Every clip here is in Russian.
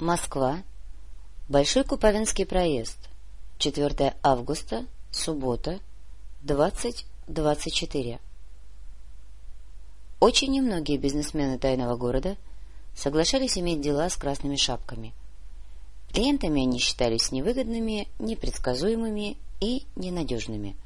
Москва. Большой Купавинский проезд. 4 августа, суббота, 20.24. Очень немногие бизнесмены тайного города соглашались иметь дела с красными шапками. Клиентами они считались невыгодными, непредсказуемыми и ненадежными.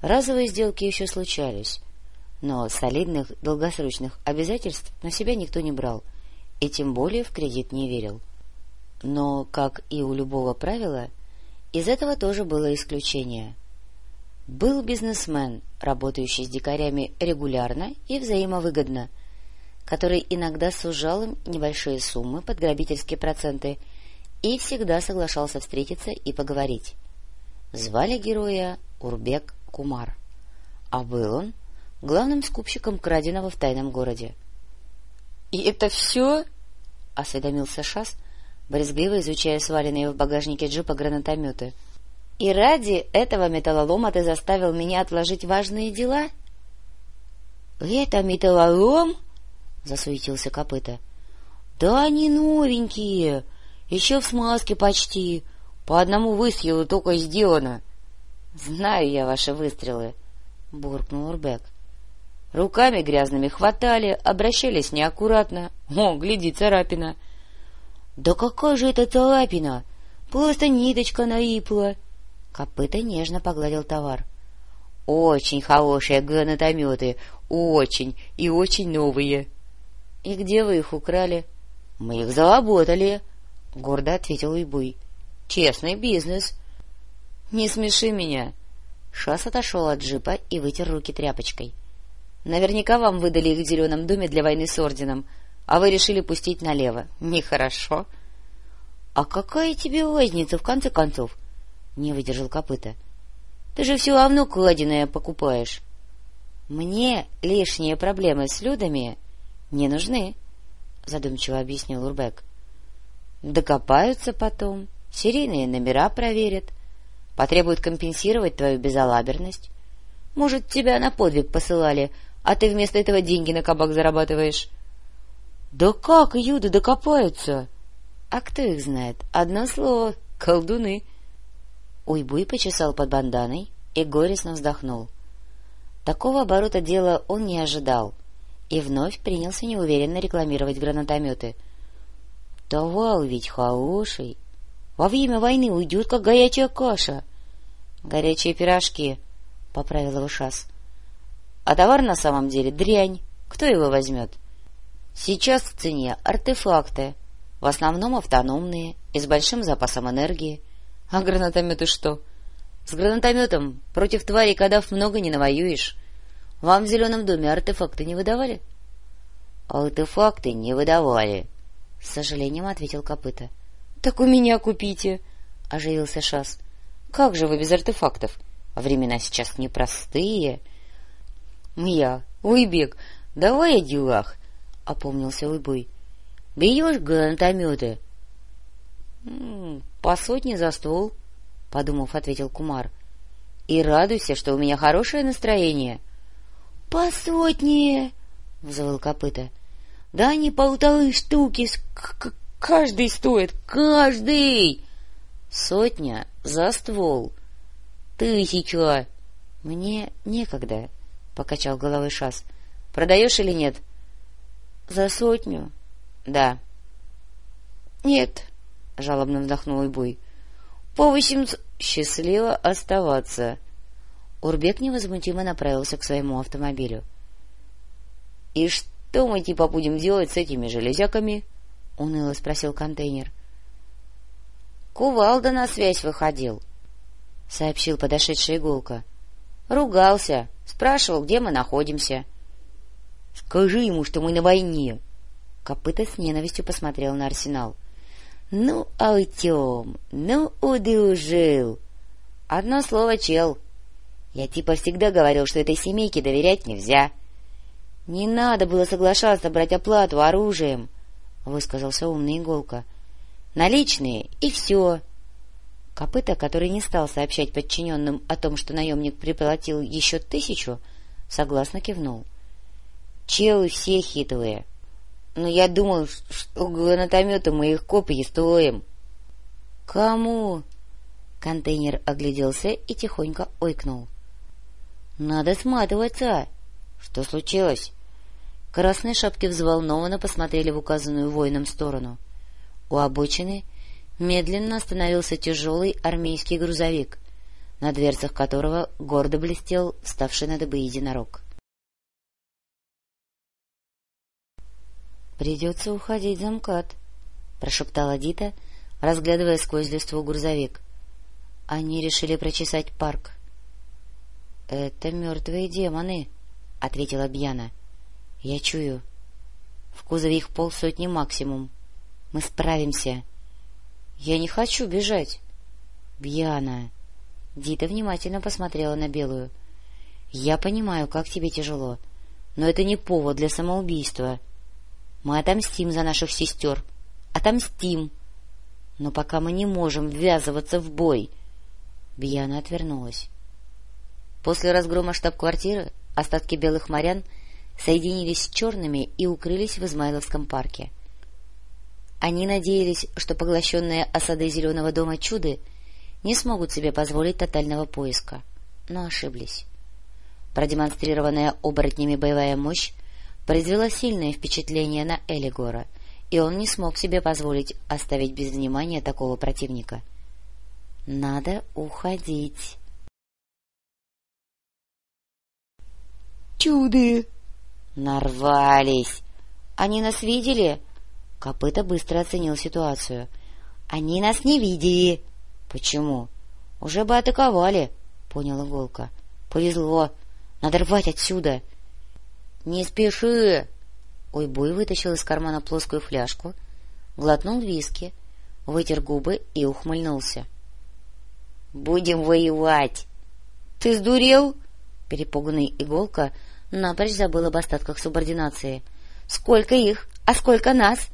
Разовые сделки еще случались, но солидных долгосрочных обязательств на себя никто не брал — и тем более в кредит не верил. Но, как и у любого правила, из этого тоже было исключение. Был бизнесмен, работающий с дикарями регулярно и взаимовыгодно, который иногда сужал им небольшие суммы под грабительские проценты и всегда соглашался встретиться и поговорить. Звали героя Урбек Кумар, а был он главным скупщиком краденого в тайном городе. — И это все? — осведомился Шас, брезгливо изучая сваленные в багажнике джипа гранатометы. — И ради этого металлолома ты заставил меня отложить важные дела? — Это металлолом? — засуетился копыта. — Да они новенькие, еще в смазке почти, по одному выстрелу только сделано. — Знаю я ваши выстрелы, — буркнул Урбек. — Руками грязными хватали, обращались неаккуратно. О, гляди, царапина. — Да какая же это царапина? Просто ниточка наипла. Копыта нежно погладил товар. — Очень хорошие гранатометы, очень и очень новые. — И где вы их украли? — Мы их заработали, — гордо ответил Уйбуй. — Честный бизнес. — Не смеши меня. Шас отошел от джипа и вытер руки тряпочкой. Наверняка вам выдали их в зеленом доме для войны с орденом, а вы решили пустить налево. Нехорошо. — А какая тебе разница, в конце концов? — не выдержал копыта. — Ты же все равно кладеное покупаешь. — Мне лишние проблемы с людами не нужны, — задумчиво объяснил Урбек. — Докопаются потом, серийные номера проверят, потребуют компенсировать твою безалаберность. Может, тебя на подвиг посылали, а ты вместо этого деньги на кабак зарабатываешь. — Да как юды докопаются? — А кто их знает? Одно слово — колдуны. Уйбуй почесал под банданой и горестно вздохнул. Такого оборота дела он не ожидал и вновь принялся неуверенно рекламировать гранатометы. — Товар ведь хороший. Во время войны уйдет, как горячая каша. — Горячие пирожки, — поправил его Шас. А товар на самом деле дрянь. Кто его возьмет? Сейчас в цене артефакты, в основном автономные и с большим запасом энергии. А гранатометы что? С гранатометом против тварей кадав много не навоюешь. Вам в зеленом доме артефакты не выдавали? — Артефакты не выдавали, — с сожалением ответил копыта. — Так у меня купите, — оживился Шас. — Как же вы без артефактов? Времена сейчас непростые. — Я, Уйбек, давай о делах, — опомнился Уйбуй. — Берешь гранатометы? — По сотне за стол, — подумав, ответил Кумар. — И радуйся, что у меня хорошее настроение. — По сотне! — взвыл копыта. — Да они полторы штуки, каждый стоит, каждый! — Сотня за ствол. — Тысяча. — Мне некогда. —— покачал головой Шас. — Продаешь или нет? — За сотню? — Да. — Нет, — жалобно вздохнул Буй. — По восемьсот... — Счастливо оставаться. Урбек невозмутимо направился к своему автомобилю. — И что мы типа будем делать с этими железяками? — уныло спросил контейнер. — Кувалда на связь выходил, — сообщил подошедшая иголка. — Ругался. — Спрашивал, где мы находимся. — Скажи ему, что мы на войне. Копыта с ненавистью посмотрел на арсенал. — Ну, Артем, ну, удружил. — Одно слово, чел. Я типа всегда говорил, что этой семейке доверять нельзя. — Не надо было соглашаться брать оплату оружием, — высказался умный иголка. — Наличные, и все. Копыта, который не стал сообщать подчиненным о том, что наемник приплатил еще тысячу, согласно кивнул. — Челы все хитрые. Но я думал, что гранатомета мы их копии стоим. — Кому? Контейнер огляделся и тихонько ойкнул. — Надо сматываться. — Что случилось? Красные шапки взволнованно посмотрели в указанную воином сторону. У обочины медленно остановился тяжелый армейский грузовик, на дверцах которого гордо блестел вставший на дыбы единорог. — Придется уходить за МКАД, — прошептала Дита, разглядывая сквозь листву грузовик. Они решили прочесать парк. — Это мертвые демоны, — ответила Бьяна. — Я чую. В кузове их полсотни максимум. Мы справимся. — Я не хочу бежать. — Бьяна. Дита внимательно посмотрела на Белую. — Я понимаю, как тебе тяжело, но это не повод для самоубийства. Мы отомстим за наших сестер. Отомстим. Но пока мы не можем ввязываться в бой — Бьяна отвернулась. После разгрома штаб-квартиры остатки белых морян соединились с черными и укрылись в Измайловском парке. Они надеялись, что поглощенные осадой Зеленого дома чуды не смогут себе позволить тотального поиска, но ошиблись. Продемонстрированная оборотнями боевая мощь произвела сильное впечатление на Элигора, и он не смог себе позволить оставить без внимания такого противника — надо уходить. «Чуды!» «Нарвались! Они нас видели?» Копыта быстро оценил ситуацию. «Они нас не видели!» «Почему?» «Уже бы атаковали!» — понял Иголка. «Повезло! Надо рвать отсюда!» «Не спеши!» Уйбуй вытащил из кармана плоскую фляжку, глотнул виски, вытер губы и ухмыльнулся. — Будем воевать. Ты сдурел? Перепуганный иголка напрочь забыл об остатках субординации. Сколько их, а сколько нас?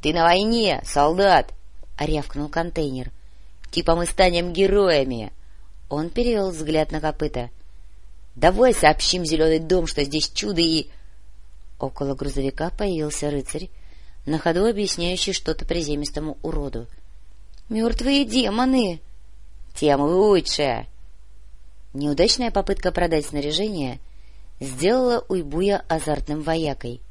Ты на войне, солдат! рявкнул контейнер. Типа мы станем героями. Он перевел взгляд на копыта. Давай сообщим Зеленый дом, что здесь чудо и... Около грузовика появился рыцарь, на ходу объясняющий что-то приземистому уроду. — Мертвые демоны! тем лучше. Неудачная попытка продать снаряжение сделала Уйбуя азартным воякой. —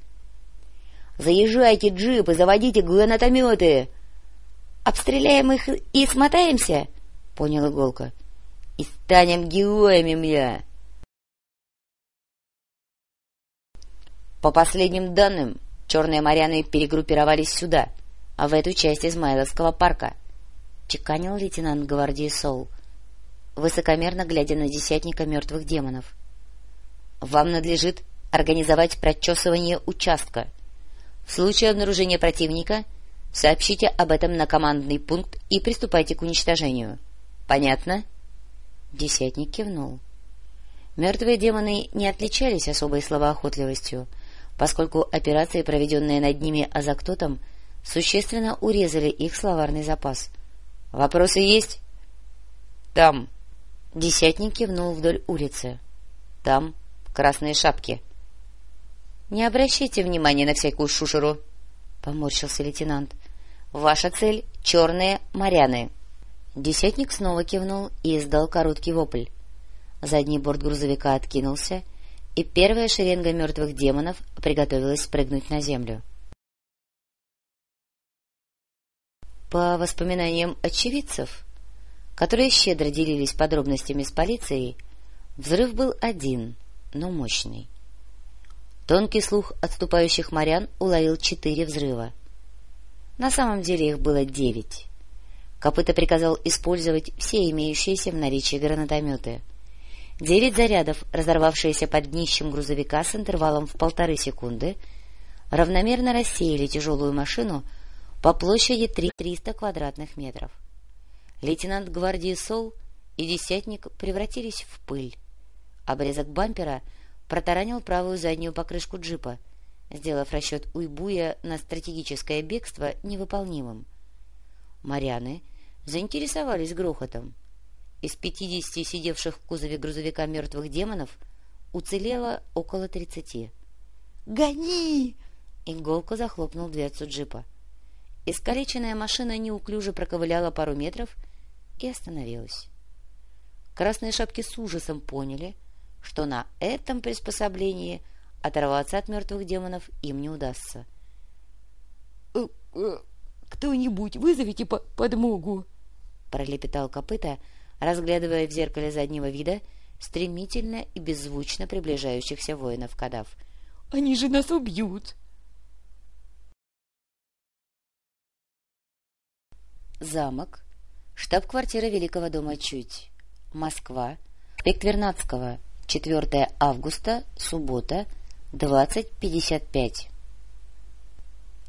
Заезжайте, джипы, заводите гранатометы! — Обстреляем их и смотаемся? — понял Иголка. — И станем героями, мля! По последним данным, черные моряны перегруппировались сюда, а в эту часть Измайловского парка —— чеканил лейтенант гвардии Сол, высокомерно глядя на десятника мертвых демонов. — Вам надлежит организовать прочесывание участка. В случае обнаружения противника сообщите об этом на командный пункт и приступайте к уничтожению. Понятно? Десятник кивнул. Мертвые демоны не отличались особой словоохотливостью, поскольку операции, проведенные над ними Азактотом, существенно урезали их словарный запас — Вопросы есть? Там. Десятник кивнул вдоль улицы. Там красные шапки. Не обращайте внимания на всякую шушеру, поморщился лейтенант. Ваша цель — черные моряны. Десятник снова кивнул и издал короткий вопль. Задний борт грузовика откинулся, и первая шеренга мертвых демонов приготовилась спрыгнуть на землю. По воспоминаниям очевидцев, которые щедро делились подробностями с полицией, взрыв был один, но мощный. Тонкий слух отступающих морян уловил четыре взрыва. На самом деле их было девять. Копыта приказал использовать все имеющиеся в наличии гранатометы. Девять зарядов, разорвавшиеся под днищем грузовика с интервалом в полторы секунды, равномерно рассеяли тяжелую машину — по площади 300 квадратных метров. Лейтенант гвардии Сол и десятник превратились в пыль. Обрезок бампера протаранил правую заднюю покрышку джипа, сделав расчет Уйбуя на стратегическое бегство невыполнимым. Моряны заинтересовались грохотом. Из пятидесяти сидевших в кузове грузовика мертвых демонов уцелело около тридцати. «Гони!» Иголка захлопнул дверцу джипа. Искалеченная машина неуклюже проковыляла пару метров и остановилась. Красные шапки с ужасом поняли, что на этом приспособлении оторваться от мертвых демонов им не удастся. «Э, э, — Кто-нибудь вызовите по подмогу! — пролепетал копыта, разглядывая в зеркале заднего вида стремительно и беззвучно приближающихся воинов кадав. — Они же нас убьют! Замок. Штаб-квартира Великого дома Чуть. Москва. Проспект Вернадского. 4 августа. Суббота. 20.55.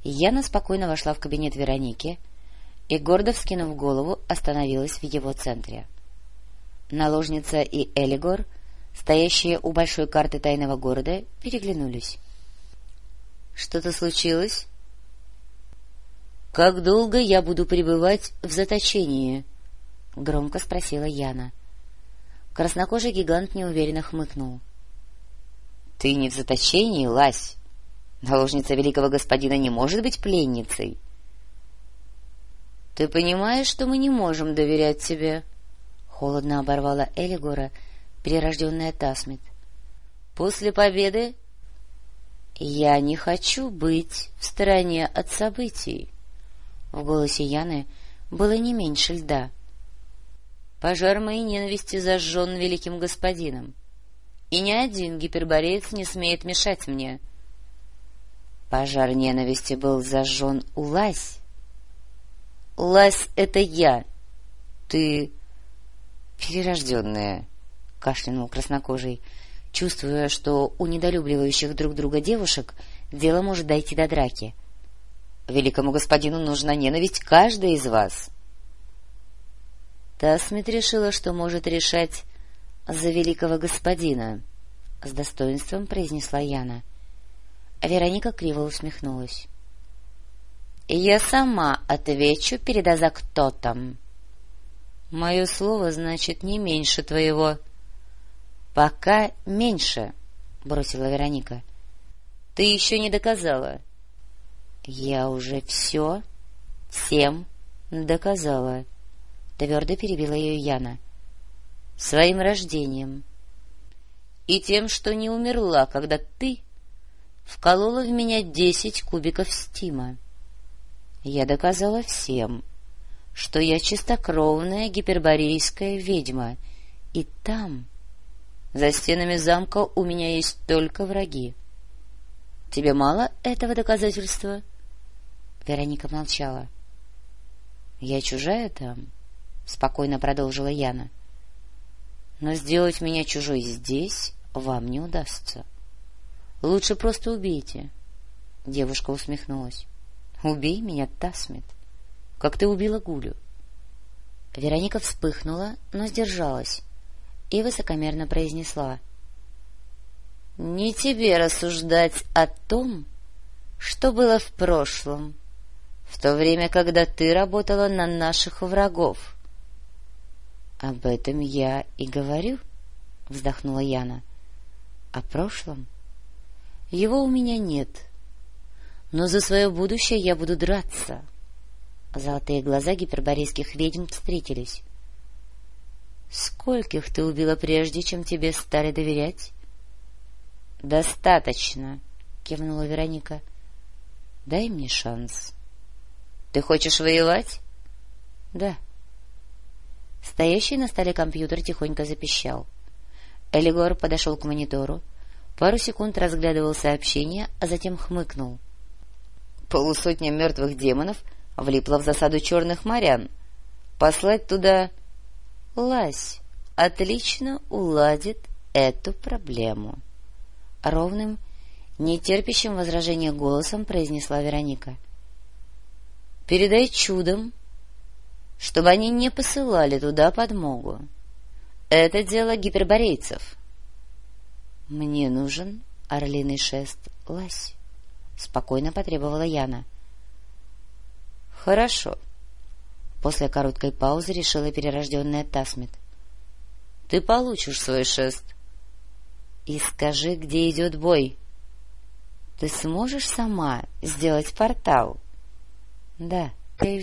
Яна спокойно вошла в кабинет Вероники и, гордо вскинув голову, остановилась в его центре. Наложница и Элигор, стоящие у большой карты тайного города, переглянулись. — Что-то случилось? — Как долго я буду пребывать в заточении? — громко спросила Яна. Краснокожий гигант неуверенно хмыкнул. — Ты не в заточении, Лась? Наложница великого господина не может быть пленницей. — Ты понимаешь, что мы не можем доверять тебе? — холодно оборвала Элигора, перерожденная Тасмит. — После победы я не хочу быть в стороне от событий. В голосе Яны было не меньше льда. Пожар моей ненависти зажжен великим господином, и ни один гипербореец не смеет мешать мне. Пожар ненависти был зажжен у Лась. Лась — это я. Ты перерожденная, — кашлянул краснокожий, чувствуя, что у недолюбливающих друг друга девушек дело может дойти до драки — Великому господину нужна ненависть каждой из вас. Тасмит решила, что может решать за великого господина, — с достоинством произнесла Яна. Вероника криво усмехнулась. — Я сама отвечу перед Аза кто там. — Мое слово значит не меньше твоего. — Пока меньше, — бросила Вероника. — Ты еще не доказала. — я уже все всем доказала, — твердо перебила ее Яна. — Своим рождением. И тем, что не умерла, когда ты вколола в меня десять кубиков стима. Я доказала всем, что я чистокровная гиперборейская ведьма, и там, за стенами замка, у меня есть только враги. Тебе мало этого доказательства? — Вероника молчала. — Я чужая там? — спокойно продолжила Яна. — Но сделать меня чужой здесь вам не удастся. Лучше просто убейте. Девушка усмехнулась. — Убей меня, Тасмит, как ты убила Гулю. Вероника вспыхнула, но сдержалась и высокомерно произнесла. — Не тебе рассуждать о том, что было в прошлом. — в то время, когда ты работала на наших врагов. — Об этом я и говорю, — вздохнула Яна. — О прошлом? Его у меня нет. Но за свое будущее я буду драться. Золотые глаза гиперборейских ведьм встретились. — Скольких ты убила прежде, чем тебе стали доверять? — Достаточно, — кивнула Вероника. — Дай мне шанс. — ты хочешь воевать? — Да. Стоящий на столе компьютер тихонько запищал. Элигор подошел к монитору, пару секунд разглядывал сообщение, а затем хмыкнул. Полусотня мертвых демонов влипла в засаду черных морян. Послать туда... Лась отлично уладит эту проблему. Ровным, нетерпящим возражения голосом произнесла Вероника. — Передай чудом, чтобы они не посылали туда подмогу. Это дело гиперборейцев. — Мне нужен орлиный шест лась, — спокойно потребовала Яна. — Хорошо. После короткой паузы решила перерожденная Тасмит. — Ты получишь свой шест. — И скажи, где идет бой. — ты сможешь сама сделать портал? — Да,